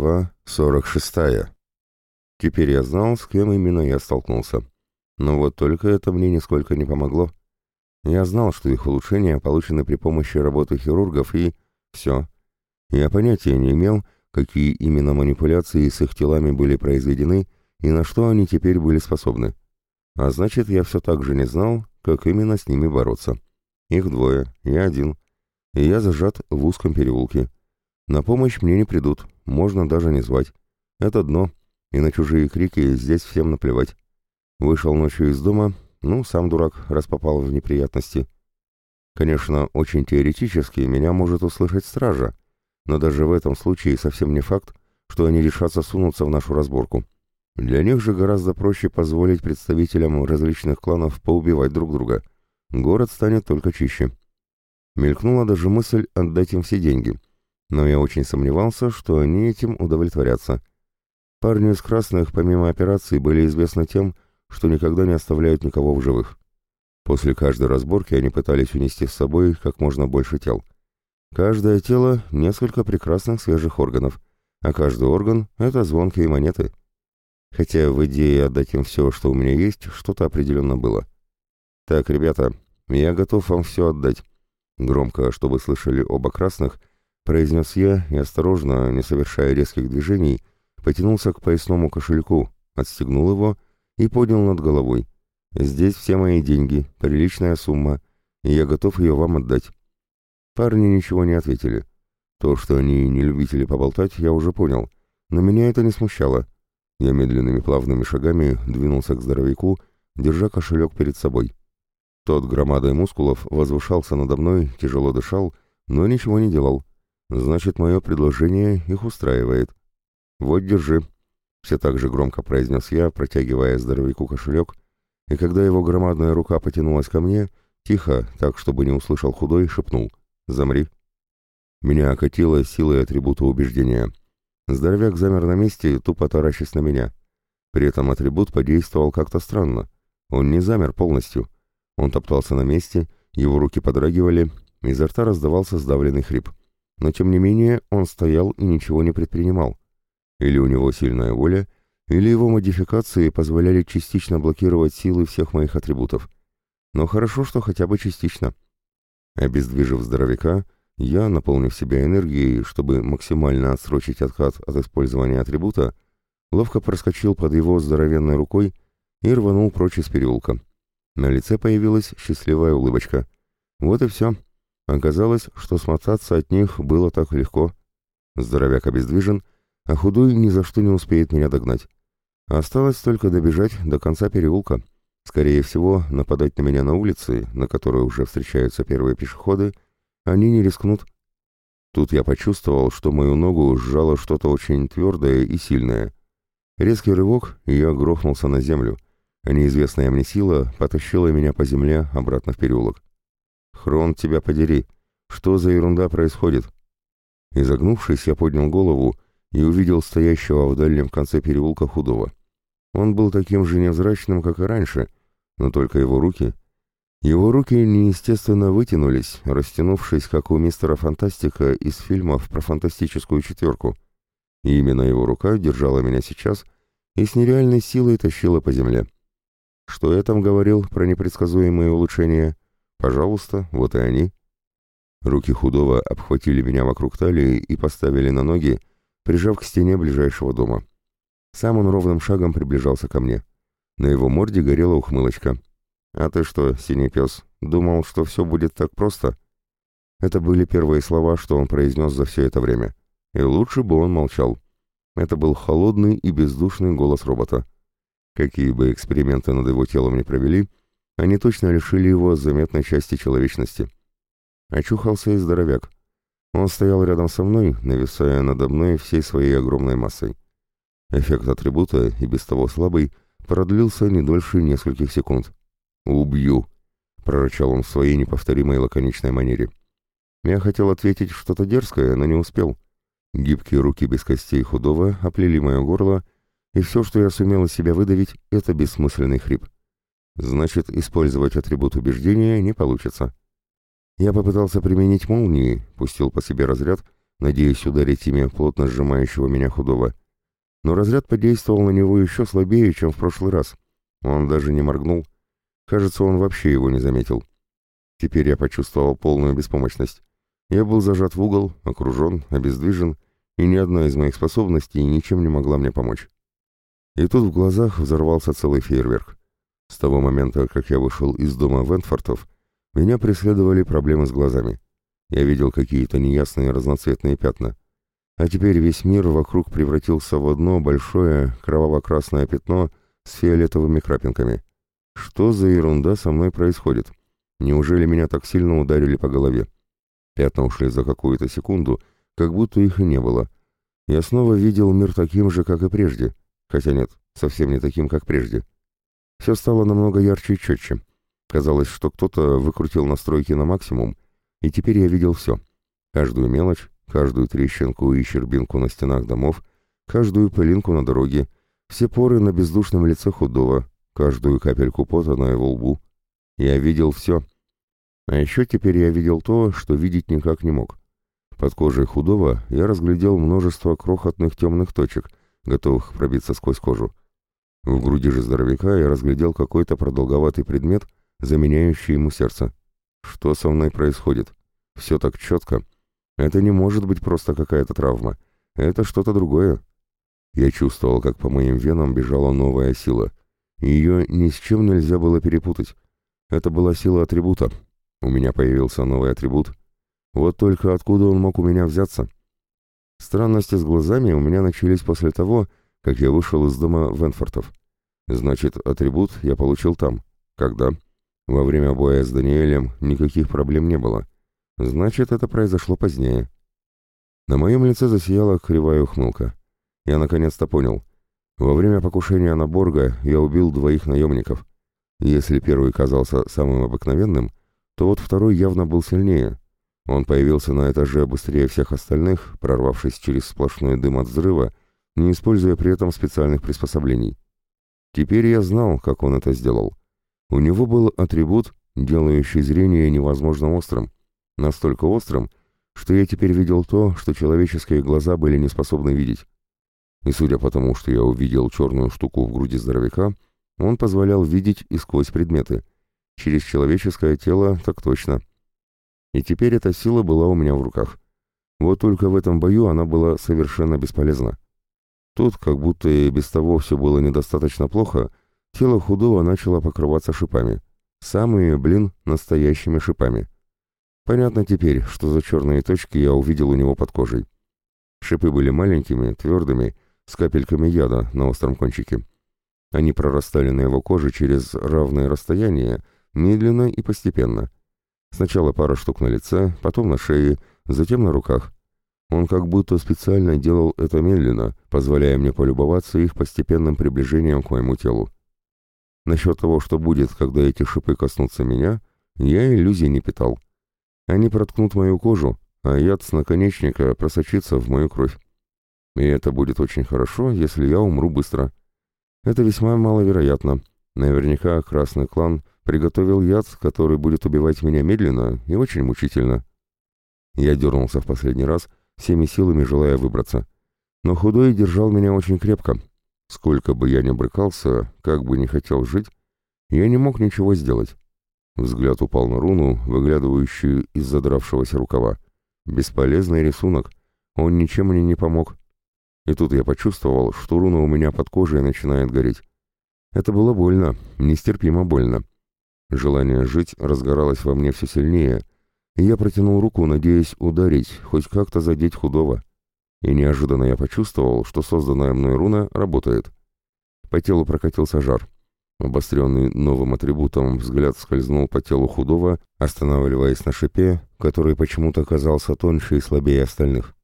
Глава 46. Теперь я знал, с кем именно я столкнулся. Но вот только это мне нисколько не помогло. Я знал, что их улучшения получены при помощи работы хирургов и... все. Я понятия не имел, какие именно манипуляции с их телами были произведены и на что они теперь были способны. А значит, я все так же не знал, как именно с ними бороться. Их двое, я один. И я зажат в узком переулке. На помощь мне не придут, можно даже не звать. Это дно, и на чужие крики здесь всем наплевать. Вышел ночью из дома, ну, сам дурак, раз попал в неприятности. Конечно, очень теоретически меня может услышать стража, но даже в этом случае совсем не факт, что они решатся сунуться в нашу разборку. Для них же гораздо проще позволить представителям различных кланов поубивать друг друга. Город станет только чище. Мелькнула даже мысль отдать им все деньги — но я очень сомневался, что они этим удовлетворятся. Парни из красных, помимо операции, были известны тем, что никогда не оставляют никого в живых. После каждой разборки они пытались унести с собой как можно больше тел. Каждое тело — несколько прекрасных свежих органов, а каждый орган — это звонкие монеты. Хотя в идее отдать им все, что у меня есть, что-то определенно было. «Так, ребята, я готов вам все отдать». Громко, чтобы слышали оба красных — произнес я и осторожно, не совершая резких движений, потянулся к поясному кошельку, отстегнул его и поднял над головой. «Здесь все мои деньги, приличная сумма, и я готов ее вам отдать». Парни ничего не ответили. То, что они не любители поболтать, я уже понял, но меня это не смущало. Я медленными плавными шагами двинулся к здоровяку, держа кошелек перед собой. Тот громадой мускулов возвышался надо мной, тяжело дышал, но ничего не делал. Значит, мое предложение их устраивает. Вот, держи. Все так же громко произнес я, протягивая здоровяку кошелек, и когда его громадная рука потянулась ко мне, тихо, так, чтобы не услышал худой, шепнул «Замри». Меня окатило силой атрибута убеждения. Здоровяк замер на месте, тупо таращась на меня. При этом атрибут подействовал как-то странно. Он не замер полностью. Он топтался на месте, его руки подрагивали, изо рта раздавался сдавленный хрип но тем не менее он стоял и ничего не предпринимал. Или у него сильная воля, или его модификации позволяли частично блокировать силы всех моих атрибутов. Но хорошо, что хотя бы частично. Обездвижив здоровяка, я, наполнив себя энергией, чтобы максимально отсрочить откат от использования атрибута, ловко проскочил под его здоровенной рукой и рванул прочь из переулка. На лице появилась счастливая улыбочка. Вот и все. Оказалось, что смотаться от них было так легко. Здоровяк обездвижен, а худой ни за что не успеет меня догнать. Осталось только добежать до конца переулка. Скорее всего, нападать на меня на улице, на которой уже встречаются первые пешеходы, они не рискнут. Тут я почувствовал, что мою ногу сжало что-то очень твердое и сильное. Резкий рывок, и я грохнулся на землю, неизвестная мне сила потащила меня по земле обратно в переулок. «Хрон, тебя подери! Что за ерунда происходит?» Изогнувшись, я поднял голову и увидел стоящего в дальнем конце переулка худого. Он был таким же невзрачным, как и раньше, но только его руки... Его руки неестественно вытянулись, растянувшись, как у мистера Фантастика из фильмов про фантастическую четверку. И именно его рука держала меня сейчас и с нереальной силой тащила по земле. Что я там говорил про непредсказуемые улучшения? Пожалуйста, вот и они. Руки худого обхватили меня вокруг талии и поставили на ноги, прижав к стене ближайшего дома. Сам он ровным шагом приближался ко мне. На его морде горела ухмылочка. «А ты что, синий пес, думал, что все будет так просто?» Это были первые слова, что он произнес за все это время. И лучше бы он молчал. Это был холодный и бездушный голос робота. Какие бы эксперименты над его телом ни провели, они точно лишили его заметной части человечности. Очухался и здоровяк. Он стоял рядом со мной, нависая надо мной всей своей огромной массой. Эффект атрибута, и без того слабый, продлился не дольше нескольких секунд. «Убью!» — прорычал он в своей неповторимой лаконичной манере. Я хотел ответить что-то дерзкое, но не успел. Гибкие руки без костей худого оплели мое горло, и все, что я сумел из себя выдавить, — это бессмысленный хрип. Значит, использовать атрибут убеждения не получится. Я попытался применить молнии, пустил по себе разряд, надеясь ударить ими плотно сжимающего меня худого. Но разряд подействовал на него еще слабее, чем в прошлый раз. Он даже не моргнул. Кажется, он вообще его не заметил. Теперь я почувствовал полную беспомощность. Я был зажат в угол, окружен, обездвижен, и ни одна из моих способностей ничем не могла мне помочь. И тут в глазах взорвался целый фейерверк. С того момента, как я вышел из дома Вентфортов, меня преследовали проблемы с глазами. Я видел какие-то неясные разноцветные пятна. А теперь весь мир вокруг превратился в одно большое кроваво-красное пятно с фиолетовыми крапинками. Что за ерунда со мной происходит? Неужели меня так сильно ударили по голове? Пятна ушли за какую-то секунду, как будто их и не было. Я снова видел мир таким же, как и прежде. Хотя нет, совсем не таким, как прежде. Все стало намного ярче и четче. Казалось, что кто-то выкрутил настройки на максимум, и теперь я видел все. Каждую мелочь, каждую трещинку и щербинку на стенах домов, каждую пылинку на дороге, все поры на бездушном лице худого, каждую капельку пота на его лбу. Я видел все. А еще теперь я видел то, что видеть никак не мог. Под кожей худого я разглядел множество крохотных темных точек, готовых пробиться сквозь кожу. В груди же здоровяка я разглядел какой-то продолговатый предмет — заменяющий ему сердце. Что со мной происходит? Все так четко. Это не может быть просто какая-то травма. Это что-то другое. Я чувствовал, как по моим венам бежала новая сила. Ее ни с чем нельзя было перепутать. Это была сила атрибута. У меня появился новый атрибут. Вот только откуда он мог у меня взяться? Странности с глазами у меня начались после того, как я вышел из дома Венфортов. Значит, атрибут я получил там. Когда? Во время боя с Даниэлем никаких проблем не было. Значит, это произошло позднее. На моем лице засияла кривая ухмылка. Я наконец-то понял. Во время покушения на Борга я убил двоих наемников. Если первый казался самым обыкновенным, то вот второй явно был сильнее. Он появился на этаже быстрее всех остальных, прорвавшись через сплошной дым от взрыва, не используя при этом специальных приспособлений. Теперь я знал, как он это сделал. У него был атрибут, делающий зрение невозможно острым. Настолько острым, что я теперь видел то, что человеческие глаза были не способны видеть. И судя по тому, что я увидел черную штуку в груди здоровяка, он позволял видеть и сквозь предметы. Через человеческое тело так точно. И теперь эта сила была у меня в руках. Вот только в этом бою она была совершенно бесполезна. Тут, как будто и без того все было недостаточно плохо, Тело худого начало покрываться шипами. Самые, блин, настоящими шипами. Понятно теперь, что за черные точки я увидел у него под кожей. Шипы были маленькими, твердыми, с капельками яда на остром кончике. Они прорастали на его коже через равное расстояние, медленно и постепенно. Сначала пара штук на лице, потом на шее, затем на руках. Он как будто специально делал это медленно, позволяя мне полюбоваться их постепенным приближением к моему телу. Насчет того, что будет, когда эти шипы коснутся меня, я иллюзий не питал. Они проткнут мою кожу, а яд с наконечника просочится в мою кровь. И это будет очень хорошо, если я умру быстро. Это весьма маловероятно. Наверняка Красный Клан приготовил яд, который будет убивать меня медленно и очень мучительно. Я дернулся в последний раз, всеми силами желая выбраться. Но худой держал меня очень крепко, Сколько бы я ни брыкался, как бы ни хотел жить, я не мог ничего сделать. Взгляд упал на руну, выглядывающую из задравшегося рукава. Бесполезный рисунок. Он ничем мне не помог. И тут я почувствовал, что руна у меня под кожей начинает гореть. Это было больно, нестерпимо больно. Желание жить разгоралось во мне все сильнее, я протянул руку, надеясь ударить, хоть как-то задеть худого и неожиданно я почувствовал, что созданная мной руна работает. По телу прокатился жар. Обостренный новым атрибутом взгляд скользнул по телу худого, останавливаясь на шипе, который почему-то казался тоньше и слабее остальных.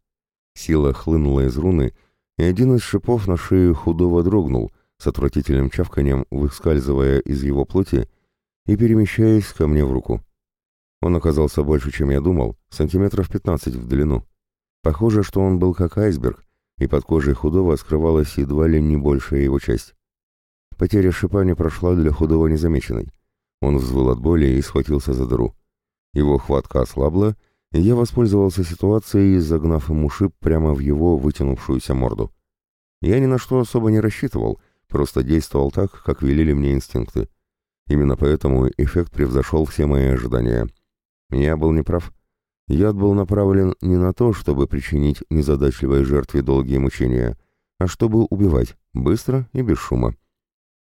Сила хлынула из руны, и один из шипов на шее худого дрогнул, с отвратительным чавканием выскальзывая из его плоти и перемещаясь ко мне в руку. Он оказался больше, чем я думал, сантиметров пятнадцать в длину. Похоже, что он был как айсберг, и под кожей худого скрывалась едва ли не большая его часть. Потеря шипа не прошла для худого незамеченной. Он взвыл от боли и схватился за дыру. Его хватка ослабла, Я воспользовался ситуацией, загнав ему шип прямо в его вытянувшуюся морду. Я ни на что особо не рассчитывал, просто действовал так, как велели мне инстинкты. Именно поэтому эффект превзошел все мои ожидания. Я был неправ. Яд был направлен не на то, чтобы причинить незадачливой жертве долгие мучения, а чтобы убивать, быстро и без шума.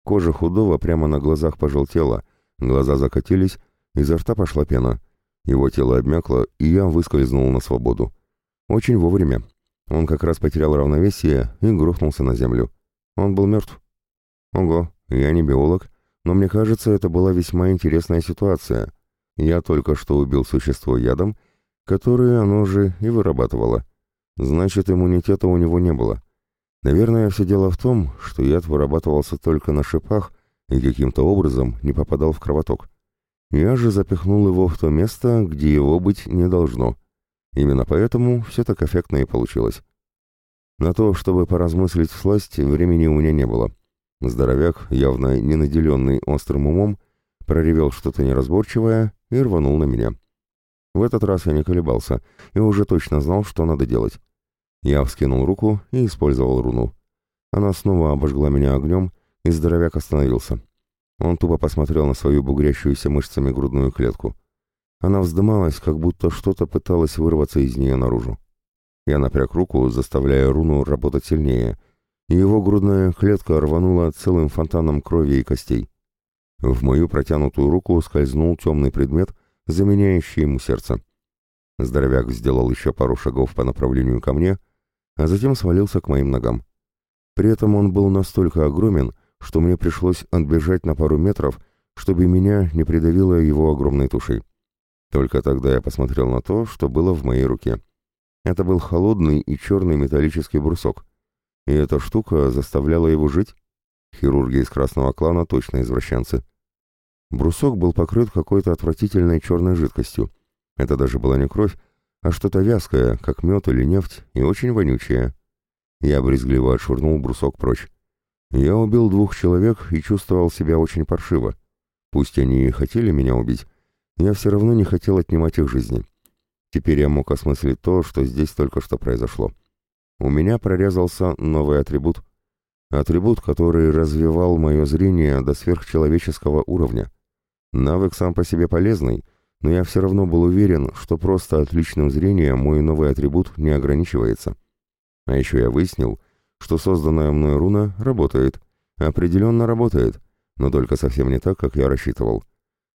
Кожа худого прямо на глазах пожелтела, глаза закатились, изо рта пошла пена. Его тело обмякло, и я выскользнул на свободу. Очень вовремя. Он как раз потерял равновесие и грохнулся на землю. Он был мертв. Ого, я не биолог, но мне кажется, это была весьма интересная ситуация. Я только что убил существо ядом, которое оно же и вырабатывало. Значит, иммунитета у него не было. Наверное, все дело в том, что яд вырабатывался только на шипах и каким-то образом не попадал в кровоток. Я же запихнул его в то место, где его быть не должно. Именно поэтому все так эффектно и получилось. На то, чтобы поразмыслить всласть, времени у меня не было. Здоровяк, явно не наделенный острым умом, проревел что-то неразборчивое и рванул на меня. В этот раз я не колебался и уже точно знал, что надо делать. Я вскинул руку и использовал руну. Она снова обожгла меня огнем, и здоровяк остановился. Он тупо посмотрел на свою бугрящуюся мышцами грудную клетку. Она вздымалась, как будто что-то пыталось вырваться из нее наружу. Я напряг руку, заставляя руну работать сильнее — и его грудная клетка рванула целым фонтаном крови и костей. В мою протянутую руку скользнул темный предмет, заменяющий ему сердце. Здоровяк сделал еще пару шагов по направлению ко мне, а затем свалился к моим ногам. При этом он был настолько огромен, что мне пришлось отбежать на пару метров, чтобы меня не придавило его огромной тушей. Только тогда я посмотрел на то, что было в моей руке. Это был холодный и черный металлический брусок. И эта штука заставляла его жить? Хирурги из красного клана точно извращенцы. Брусок был покрыт какой-то отвратительной черной жидкостью. Это даже была не кровь, а что-то вязкое, как мед или нефть, и очень вонючее. Я брезгливо отшвырнул брусок прочь. Я убил двух человек и чувствовал себя очень паршиво. Пусть они и хотели меня убить, я все равно не хотел отнимать их жизни. Теперь я мог осмыслить то, что здесь только что произошло у меня прорезался новый атрибут. Атрибут, который развивал мое зрение до сверхчеловеческого уровня. Навык сам по себе полезный, но я все равно был уверен, что просто отличным зрением мой новый атрибут не ограничивается. А еще я выяснил, что созданная мной руна работает. Определенно работает, но только совсем не так, как я рассчитывал.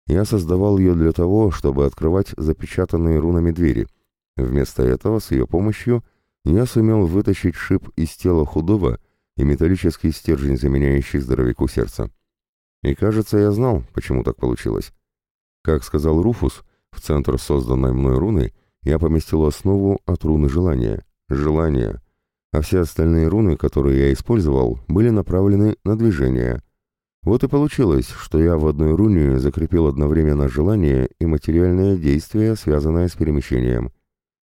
Я создавал ее для того, чтобы открывать запечатанные рунами двери. Вместо этого, с ее помощью, я сумел вытащить шип из тела худого и металлический стержень, заменяющий здоровяку сердца. И кажется, я знал, почему так получилось. Как сказал Руфус, в центр созданной мной руны я поместил основу от руны желания. Желание. А все остальные руны, которые я использовал, были направлены на движение. Вот и получилось, что я в одной руне закрепил одновременно желание и материальное действие, связанное с перемещением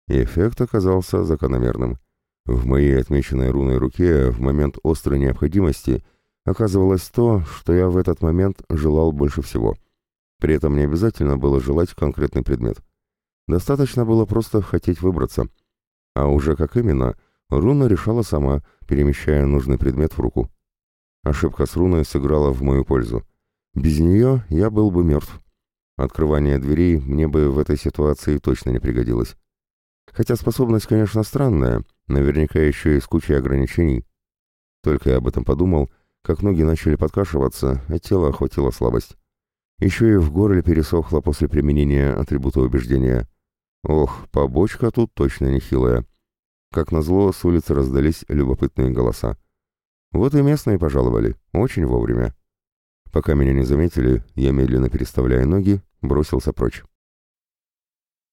и эффект оказался закономерным. В моей отмеченной руной руке в момент острой необходимости оказывалось то, что я в этот момент желал больше всего. При этом не обязательно было желать конкретный предмет. Достаточно было просто хотеть выбраться. А уже как именно, руна решала сама, перемещая нужный предмет в руку. Ошибка с руной сыграла в мою пользу. Без нее я был бы мертв. Открывание дверей мне бы в этой ситуации точно не пригодилось. Хотя способность, конечно, странная, наверняка еще и с кучей ограничений. Только я об этом подумал, как ноги начали подкашиваться, а тело охватило слабость. Еще и в горле пересохло после применения атрибута убеждения. Ох, побочка тут точно нехилая. Как назло, с улицы раздались любопытные голоса. Вот и местные пожаловали, очень вовремя. Пока меня не заметили, я, медленно переставляя ноги, бросился прочь.